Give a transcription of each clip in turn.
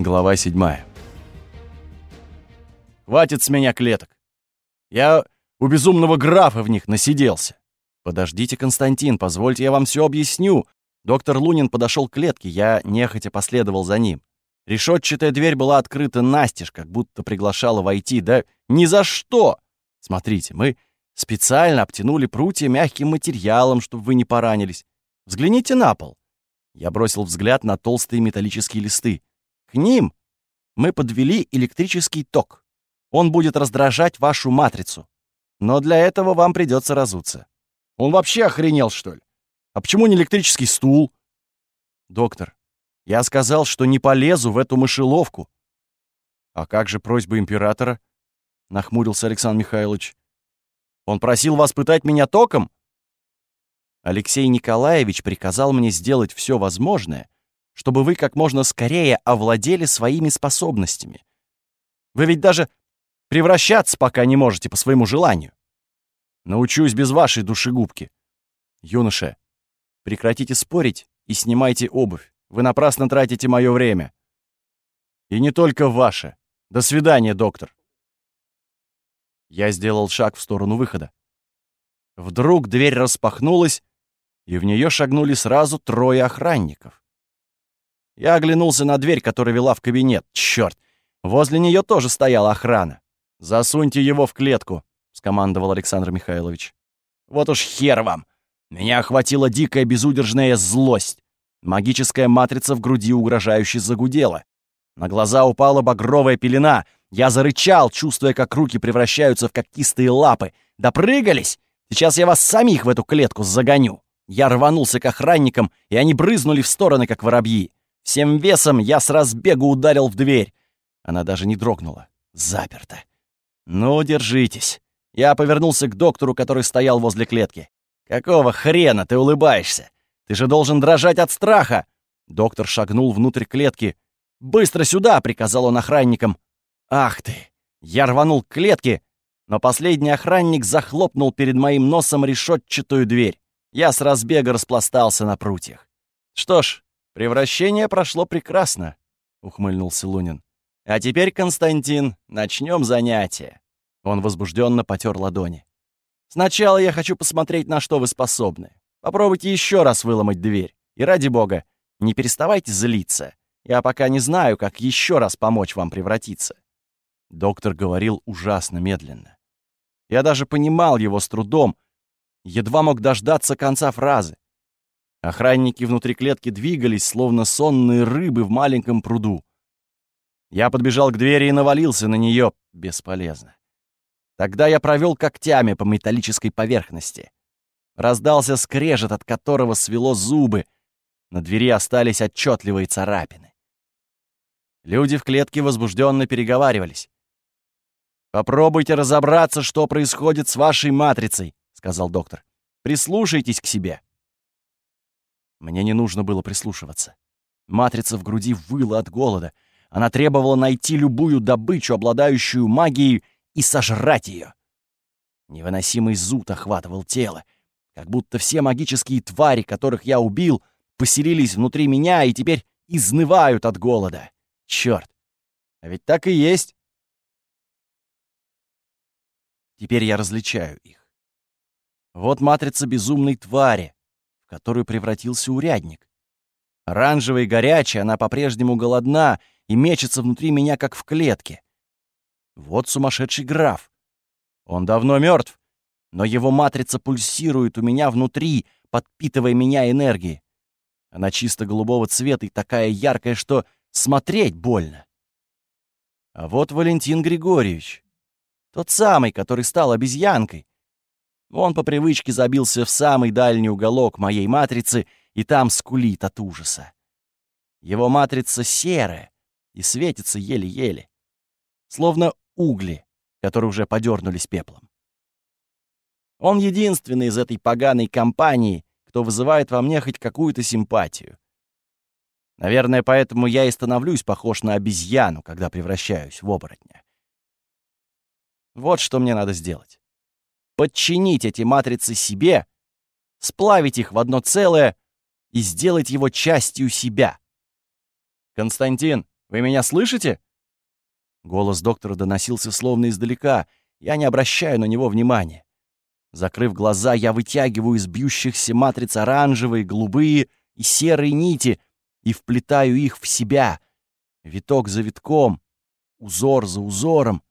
Глава 7. Хватит с меня клеток. Я у безумного графа в них насиделся. Подождите, Константин, позвольте я вам все объясню. Доктор Лунин подошел к клетке, я нехотя последовал за ним. Решетчатая дверь была открыта настежь, как будто приглашала войти. Да ни за что! Смотрите, мы специально обтянули прутья мягким материалом, чтобы вы не поранились. Взгляните на пол. Я бросил взгляд на толстые металлические листы. К ним мы подвели электрический ток. Он будет раздражать вашу матрицу. Но для этого вам придется разуться. Он вообще охренел, что ли? А почему не электрический стул? Доктор, я сказал, что не полезу в эту мышеловку. А как же просьба императора? Нахмурился Александр Михайлович. Он просил вас пытать меня током? Алексей Николаевич приказал мне сделать все возможное, чтобы вы как можно скорее овладели своими способностями. Вы ведь даже превращаться пока не можете по своему желанию. Научусь без вашей душегубки. Юноша, прекратите спорить и снимайте обувь. Вы напрасно тратите мое время. И не только ваше. До свидания, доктор. Я сделал шаг в сторону выхода. Вдруг дверь распахнулась, и в нее шагнули сразу трое охранников. Я оглянулся на дверь, которая вела в кабинет. Черт! Возле нее тоже стояла охрана. «Засуньте его в клетку», — скомандовал Александр Михайлович. «Вот уж хер вам! Меня охватила дикая безудержная злость. Магическая матрица в груди угрожающе загудела. На глаза упала багровая пелена. Я зарычал, чувствуя, как руки превращаются в когтистые лапы. Допрыгались? Сейчас я вас самих в эту клетку загоню. Я рванулся к охранникам, и они брызнули в стороны, как воробьи. Всем весом я с разбегу ударил в дверь. Она даже не дрогнула. Заперта. Ну, держитесь. Я повернулся к доктору, который стоял возле клетки. «Какого хрена ты улыбаешься? Ты же должен дрожать от страха!» Доктор шагнул внутрь клетки. «Быстро сюда!» — приказал он охранникам. «Ах ты!» Я рванул к клетке, но последний охранник захлопнул перед моим носом решетчатую дверь. Я с разбега распластался на прутьях. Что ж, «Превращение прошло прекрасно», — ухмыльнулся Лунин. «А теперь, Константин, начнем занятие». Он возбужденно потер ладони. «Сначала я хочу посмотреть, на что вы способны. Попробуйте еще раз выломать дверь. И ради бога, не переставайте злиться. Я пока не знаю, как еще раз помочь вам превратиться». Доктор говорил ужасно медленно. Я даже понимал его с трудом, едва мог дождаться конца фразы. Охранники внутри клетки двигались, словно сонные рыбы в маленьком пруду. Я подбежал к двери и навалился на нее бесполезно. Тогда я провел когтями по металлической поверхности. Раздался скрежет, от которого свело зубы. На двери остались отчетливые царапины. Люди в клетке возбужденно переговаривались. «Попробуйте разобраться, что происходит с вашей матрицей», — сказал доктор. «Прислушайтесь к себе». Мне не нужно было прислушиваться. Матрица в груди выла от голода. Она требовала найти любую добычу, обладающую магией, и сожрать ее. Невыносимый зуд охватывал тело, как будто все магические твари, которых я убил, поселились внутри меня и теперь изнывают от голода. Черт! А ведь так и есть. Теперь я различаю их. Вот матрица безумной твари, которую превратился урядник. Оранжевая и горячая, она по-прежнему голодна и мечется внутри меня, как в клетке. Вот сумасшедший граф. Он давно мертв, но его матрица пульсирует у меня внутри, подпитывая меня энергией. Она чисто голубого цвета и такая яркая, что смотреть больно. А вот Валентин Григорьевич. Тот самый, который стал обезьянкой. Он по привычке забился в самый дальний уголок моей матрицы и там скулит от ужаса. Его матрица серая и светится еле-еле, словно угли, которые уже подернулись пеплом. Он единственный из этой поганой компании, кто вызывает во мне хоть какую-то симпатию. Наверное, поэтому я и становлюсь похож на обезьяну, когда превращаюсь в оборотня. Вот что мне надо сделать подчинить эти матрицы себе, сплавить их в одно целое и сделать его частью себя. «Константин, Вы меня слышите?» Голос доктора доносился словно издалека. Я не обращаю на него внимания. Закрыв глаза, я вытягиваю из бьющихся матриц оранжевые, голубые и серые нити и вплетаю их в себя, виток за витком, узор за узором.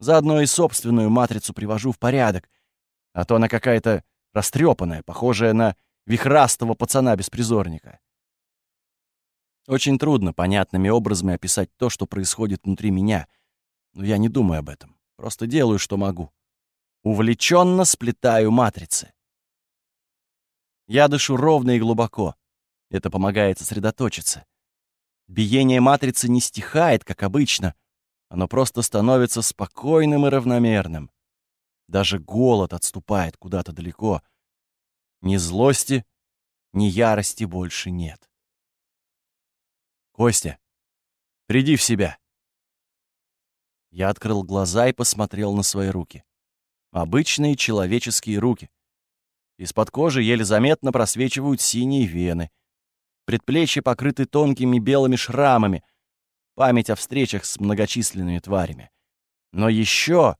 Заодно и собственную матрицу привожу в порядок, а то она какая-то растрепанная, похожая на вихрастого пацана-беспризорника. Очень трудно понятными образами описать то, что происходит внутри меня, но я не думаю об этом, просто делаю, что могу. Увлеченно сплетаю матрицы. Я дышу ровно и глубоко. Это помогает сосредоточиться. Биение матрицы не стихает, как обычно. Оно просто становится спокойным и равномерным. Даже голод отступает куда-то далеко. Ни злости, ни ярости больше нет. «Костя, приди в себя!» Я открыл глаза и посмотрел на свои руки. Обычные человеческие руки. Из-под кожи еле заметно просвечивают синие вены. Предплечья покрыты тонкими белыми шрамами. Память о встречах с многочисленными тварями. Но еще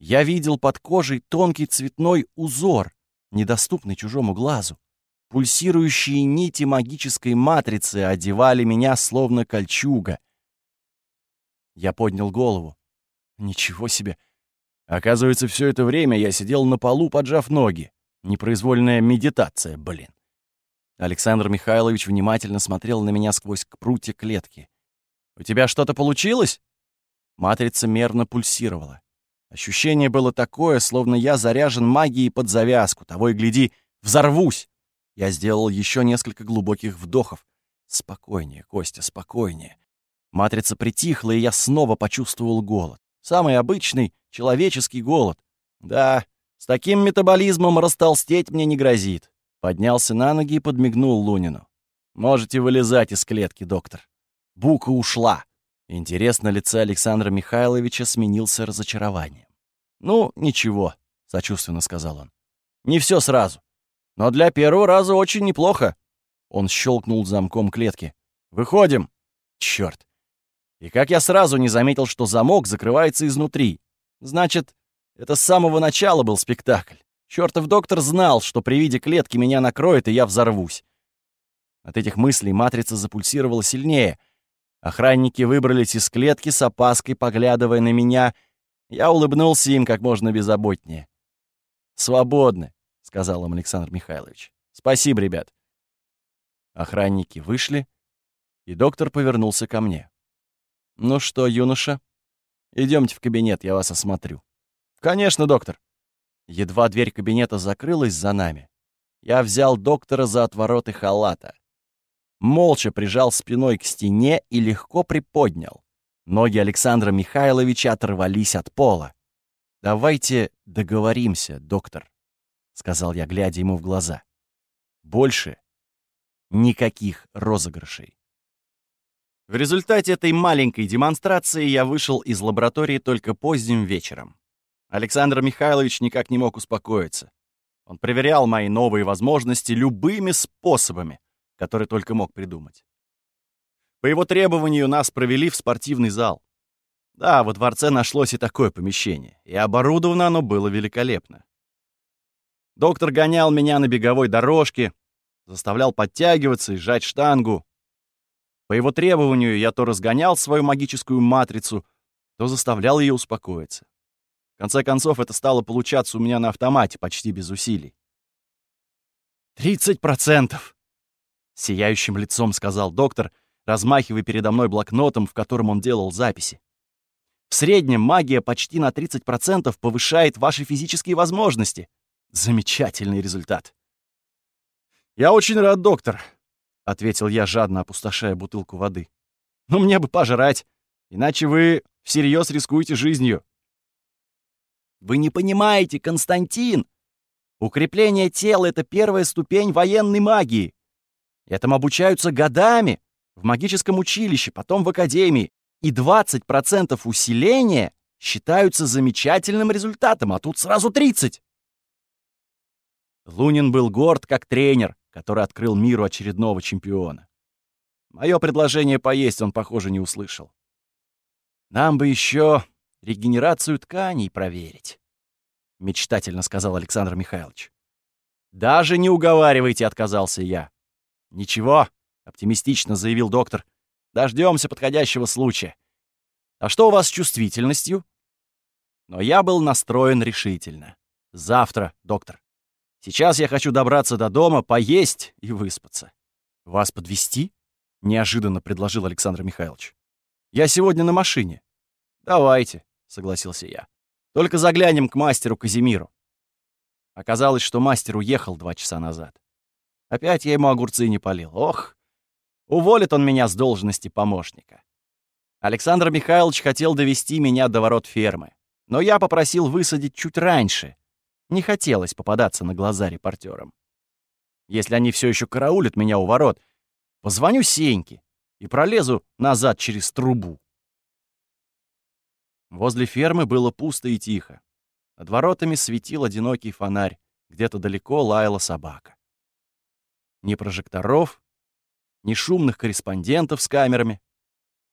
я видел под кожей тонкий цветной узор, недоступный чужому глазу. Пульсирующие нити магической матрицы одевали меня словно кольчуга. Я поднял голову. Ничего себе! Оказывается, все это время я сидел на полу, поджав ноги. Непроизвольная медитация, блин. Александр Михайлович внимательно смотрел на меня сквозь прутья клетки. «У тебя что-то получилось?» Матрица мерно пульсировала. Ощущение было такое, словно я заряжен магией под завязку, того и гляди, взорвусь. Я сделал еще несколько глубоких вдохов. Спокойнее, Костя, спокойнее. Матрица притихла, и я снова почувствовал голод. Самый обычный человеческий голод. Да, с таким метаболизмом растолстеть мне не грозит. Поднялся на ноги и подмигнул Лунину. Можете вылезать из клетки, доктор. Бука ушла. Интерес на лице Александра Михайловича сменился разочарованием. «Ну, ничего», — сочувственно сказал он. «Не все сразу. Но для первого раза очень неплохо». Он щелкнул замком клетки. «Выходим!» Черт! И как я сразу не заметил, что замок закрывается изнутри. Значит, это с самого начала был спектакль. Чёртов доктор знал, что при виде клетки меня накроет, и я взорвусь. От этих мыслей матрица запульсировала сильнее. Охранники выбрались из клетки с опаской, поглядывая на меня. Я улыбнулся им как можно беззаботнее. «Свободны», — сказал им Александр Михайлович. «Спасибо, ребят». Охранники вышли, и доктор повернулся ко мне. «Ну что, юноша, идемте в кабинет, я вас осмотрю». «Конечно, доктор». Едва дверь кабинета закрылась за нами, я взял доктора за отвороты халата. Молча прижал спиной к стене и легко приподнял. Ноги Александра Михайловича оторвались от пола. «Давайте договоримся, доктор», — сказал я, глядя ему в глаза. «Больше никаких розыгрышей». В результате этой маленькой демонстрации я вышел из лаборатории только поздним вечером. Александр Михайлович никак не мог успокоиться. Он проверял мои новые возможности любыми способами, которые только мог придумать. По его требованию нас провели в спортивный зал. Да, во дворце нашлось и такое помещение, и оборудовано оно было великолепно. Доктор гонял меня на беговой дорожке, заставлял подтягиваться и сжать штангу, по его требованию я то разгонял свою магическую матрицу, то заставлял ее успокоиться. В конце концов, это стало получаться у меня на автомате, почти без усилий. «Тридцать процентов!» — сияющим лицом сказал доктор, размахивая передо мной блокнотом, в котором он делал записи. «В среднем магия почти на 30% повышает ваши физические возможности. Замечательный результат!» «Я очень рад, доктор», — ответил я, жадно опустошая бутылку воды. «Ну, мне бы пожрать, иначе вы всерьез рискуете жизнью». «Вы не понимаете, Константин! Укрепление тела — это первая ступень военной магии. Этому обучаются годами в магическом училище, потом в академии. И 20% усиления считаются замечательным результатом, а тут сразу 30%. Лунин был горд как тренер, который открыл миру очередного чемпиона. Мое предложение поесть он, похоже, не услышал. Нам бы еще регенерацию тканей проверить, мечтательно сказал Александр Михайлович. Даже не уговаривайте, отказался я. Ничего, оптимистично заявил доктор. Дождемся подходящего случая. А что у вас с чувствительностью? Но я был настроен решительно. Завтра, доктор. Сейчас я хочу добраться до дома, поесть и выспаться. Вас подвести? неожиданно предложил Александр Михайлович. Я сегодня на машине. Давайте, согласился я. Только заглянем к мастеру Казимиру. Оказалось, что мастер уехал два часа назад. Опять я ему огурцы не полил. Ох, уволит он меня с должности помощника. Александр Михайлович хотел довести меня до ворот фермы, но я попросил высадить чуть раньше. Не хотелось попадаться на глаза репортерам. Если они все еще караулят меня у ворот, позвоню Сеньке и пролезу назад через трубу. Возле фермы было пусто и тихо. Над воротами светил одинокий фонарь, где-то далеко лаяла собака. Ни прожекторов, ни шумных корреспондентов с камерами.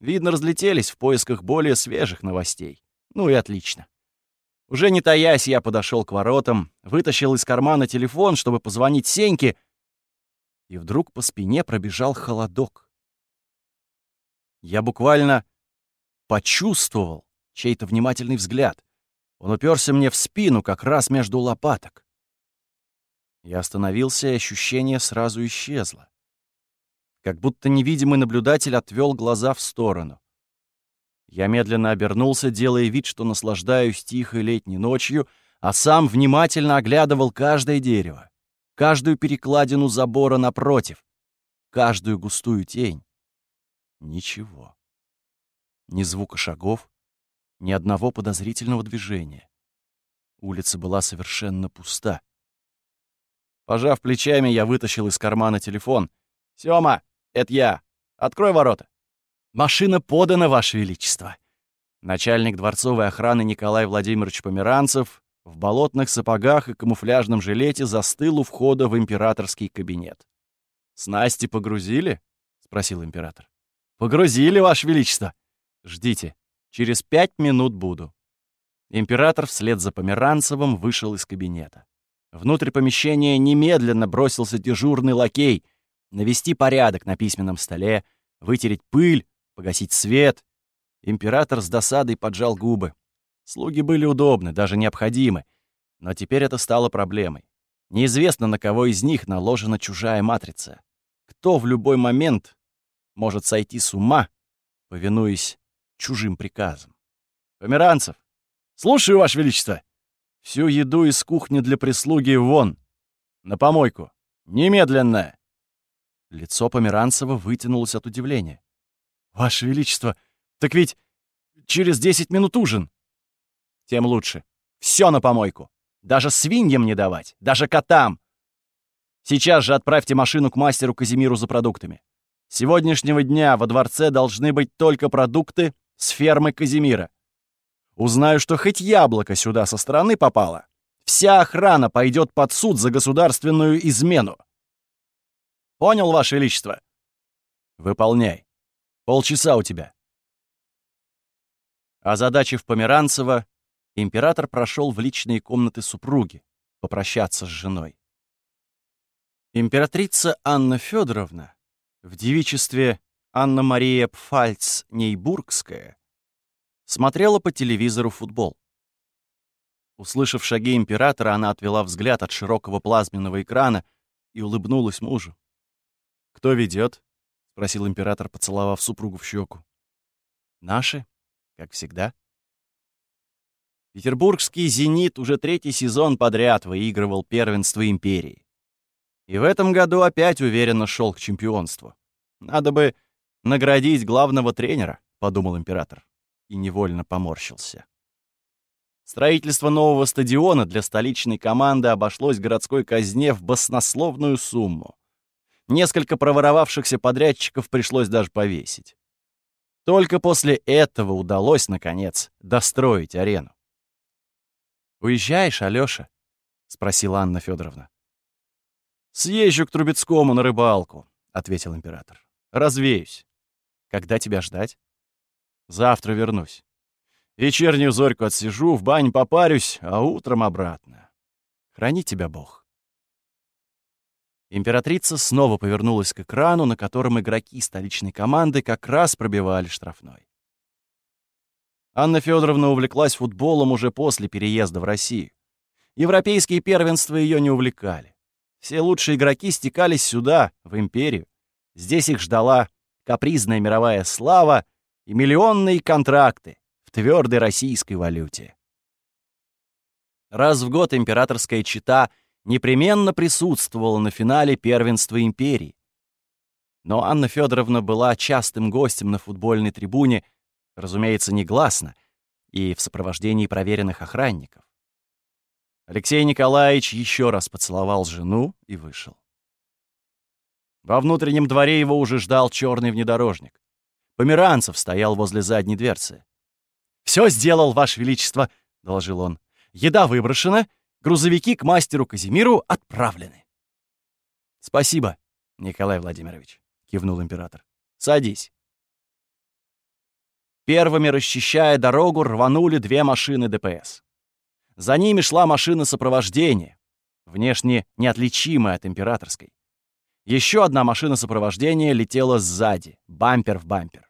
Видно, разлетелись в поисках более свежих новостей. Ну и отлично. Уже не таясь, я подошел к воротам, вытащил из кармана телефон, чтобы позвонить Сеньке, и вдруг по спине пробежал холодок. Я буквально почувствовал чей-то внимательный взгляд. Он уперся мне в спину, как раз между лопаток. Я остановился, и ощущение сразу исчезло. Как будто невидимый наблюдатель отвел глаза в сторону. Я медленно обернулся, делая вид, что наслаждаюсь тихой летней ночью, а сам внимательно оглядывал каждое дерево, каждую перекладину забора напротив, каждую густую тень. Ничего. Ни звука шагов, ни одного подозрительного движения. Улица была совершенно пуста. Пожав плечами, я вытащил из кармана телефон. «Сёма, это я. Открой ворота». «Машина подана, Ваше Величество». Начальник дворцовой охраны Николай Владимирович Померанцев в болотных сапогах и камуфляжном жилете застыл у входа в императорский кабинет. «Снасти погрузили?» — спросил император. «Погрузили, Ваше Величество. Ждите, через пять минут буду». Император вслед за Померанцевым вышел из кабинета. Внутрь помещения немедленно бросился дежурный лакей навести порядок на письменном столе, вытереть пыль, погасить свет. Император с досадой поджал губы. Слуги были удобны, даже необходимы. Но теперь это стало проблемой. Неизвестно, на кого из них наложена чужая матрица. Кто в любой момент может сойти с ума, повинуясь чужим приказам. «Померанцев! Слушаю, Ваше Величество!» Всю еду из кухни для прислуги вон. На помойку. Немедленно!» Лицо Померанцева вытянулось от удивления. «Ваше Величество, так ведь через десять минут ужин!» «Тем лучше. Все на помойку. Даже свиньям не давать, даже котам. Сейчас же отправьте машину к мастеру Казимиру за продуктами. С сегодняшнего дня во дворце должны быть только продукты с фермы Казимира. Узнаю, что хоть яблоко сюда со стороны попало, вся охрана пойдет под суд за государственную измену. Понял, Ваше Величество? Выполняй. Полчаса у тебя. Озадачив Померанцева, император прошел в личные комнаты супруги попрощаться с женой. Императрица Анна Федоровна в девичестве Анна-Мария Пфальц-Нейбургская смотрела по телевизору футбол. Услышав шаги императора, она отвела взгляд от широкого плазменного экрана и улыбнулась мужу. «Кто ведет? спросил император, поцеловав супругу в щеку. «Наши, как всегда». Петербургский «Зенит» уже третий сезон подряд выигрывал первенство империи. И в этом году опять уверенно шел к чемпионству. «Надо бы наградить главного тренера», — подумал император и невольно поморщился. Строительство нового стадиона для столичной команды обошлось городской казне в баснословную сумму. Несколько проворовавшихся подрядчиков пришлось даже повесить. Только после этого удалось, наконец, достроить арену. «Уезжаешь, Алёша?» — спросила Анна Федоровна. «Съезжу к Трубецкому на рыбалку», — ответил император. развеюсь. Когда тебя ждать? Завтра вернусь. Вечернюю зорьку отсижу, в бань попарюсь, а утром обратно. Храни тебя Бог. Императрица снова повернулась к экрану, на котором игроки столичной команды как раз пробивали штрафной. Анна Федоровна увлеклась футболом уже после переезда в Россию. Европейские первенства ее не увлекали. Все лучшие игроки стекались сюда, в империю. Здесь их ждала капризная мировая слава и миллионные контракты в твердой российской валюте. Раз в год императорская чита непременно присутствовала на финале первенства империи. Но Анна Федоровна была частым гостем на футбольной трибуне, разумеется, негласно, и в сопровождении проверенных охранников. Алексей Николаевич еще раз поцеловал жену и вышел. Во внутреннем дворе его уже ждал черный внедорожник. Померанцев стоял возле задней дверцы. «Все сделал, Ваше Величество», — доложил он. «Еда выброшена, грузовики к мастеру Казимиру отправлены». «Спасибо, Николай Владимирович», — кивнул император. «Садись». Первыми, расчищая дорогу, рванули две машины ДПС. За ними шла машина сопровождения, внешне неотличимая от императорской. Еще одна машина сопровождения летела сзади, бампер в бампер.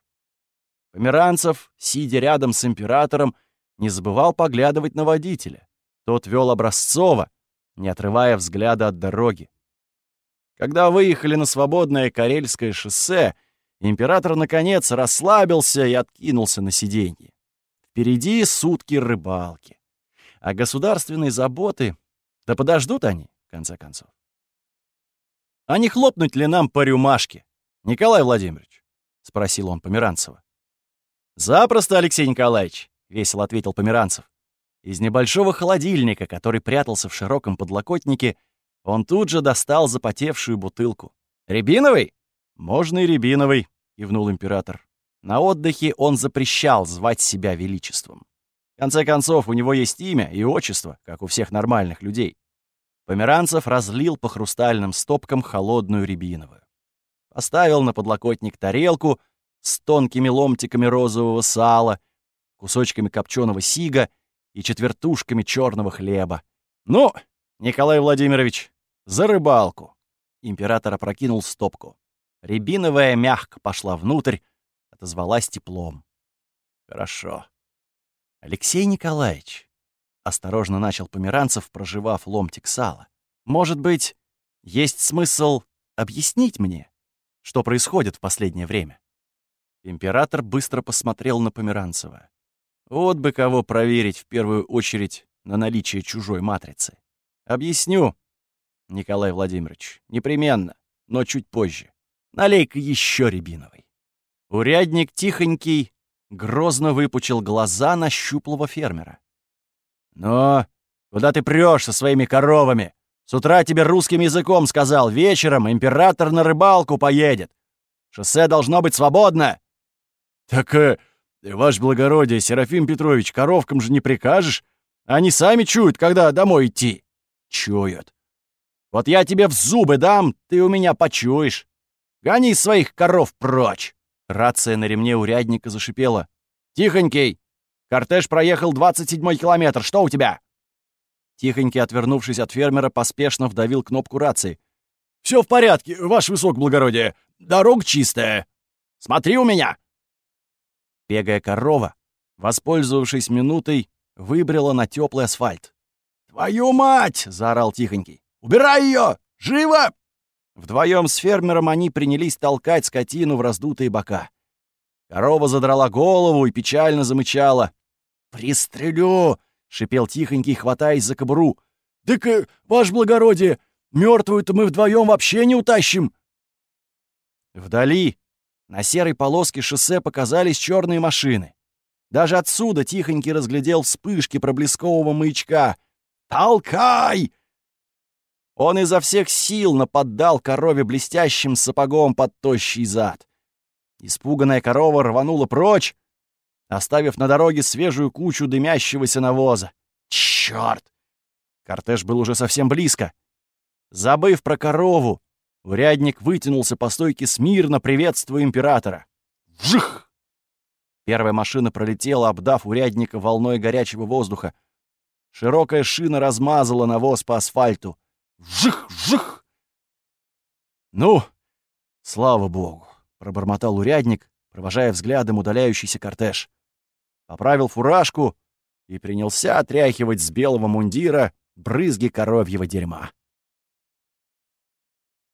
Померанцев, сидя рядом с императором, не забывал поглядывать на водителя. Тот вел образцово, не отрывая взгляда от дороги. Когда выехали на свободное Карельское шоссе, император, наконец, расслабился и откинулся на сиденье. Впереди сутки рыбалки. А государственные заботы... Да подождут они, в конце концов. «А не хлопнуть ли нам по рюмашке, Николай Владимирович?» — спросил он Померанцева. «Запросто, Алексей Николаевич», — весело ответил Померанцев. Из небольшого холодильника, который прятался в широком подлокотнике, он тут же достал запотевшую бутылку. «Рябиновый?» «Можно и рябиновый», — кивнул император. На отдыхе он запрещал звать себя величеством. В конце концов, у него есть имя и отчество, как у всех нормальных людей. Померанцев разлил по хрустальным стопкам холодную рябиновую. Поставил на подлокотник тарелку с тонкими ломтиками розового сала, кусочками копченого сига и четвертушками черного хлеба. «Ну, Николай Владимирович, за рыбалку!» Император опрокинул стопку. Рябиновая мягко пошла внутрь, отозвалась теплом. «Хорошо. «Алексей Николаевич», — осторожно начал Померанцев, проживав ломтик сала, «может быть, есть смысл объяснить мне, что происходит в последнее время?» Император быстро посмотрел на Померанцева. Вот бы кого проверить в первую очередь на наличие чужой матрицы. Объясню, Николай Владимирович, непременно, но чуть позже. Налей-ка еще рябиновой. Урядник тихонький грозно выпучил глаза на щуплого фермера. «Но куда ты прешь со своими коровами? С утра тебе русским языком сказал, вечером император на рыбалку поедет. Шоссе должно быть свободно». «Так, э, ваше благородие, Серафим Петрович, коровкам же не прикажешь. Они сами чуют, когда домой идти». «Чуют. Вот я тебе в зубы дам, ты у меня почуешь. Гони своих коров прочь!» Рация на ремне урядника зашипела. «Тихонький! Кортеж проехал 27-й километр. Что у тебя?» Тихонький, отвернувшись от фермера, поспешно вдавил кнопку рации. «Все в порядке, ваше высокоблагородие. Дорога чистая. Смотри у меня!» Бегая корова, воспользовавшись минутой, выбрела на теплый асфальт. «Твою мать!» — заорал Тихонький. «Убирай ее! Живо!» Вдвоем с фермером они принялись толкать скотину в раздутые бока. Корова задрала голову и печально замычала. «Пристрелю!» — шипел тихонький, хватаясь за кобуру. «Так, э, ваше благородие, мертвую-то мы вдвоем вообще не утащим!» Вдали, на серой полоске шоссе показались черные машины. Даже отсюда тихонький разглядел вспышки проблескового маячка. «Толкай!» Он изо всех сил наподдал корове блестящим сапогом под тощий зад. Испуганная корова рванула прочь, оставив на дороге свежую кучу дымящегося навоза. Чёрт! Кортеж был уже совсем близко. Забыв про корову, Урядник вытянулся по стойке смирно, приветствуя императора. Вжих! Первая машина пролетела, обдав урядника волной горячего воздуха. Широкая шина размазала навоз по асфальту. Вжих! Вжих! «Ну, слава богу!» — пробормотал урядник, провожая взглядом удаляющийся кортеж. Поправил фуражку и принялся отряхивать с белого мундира брызги коровьего дерьма.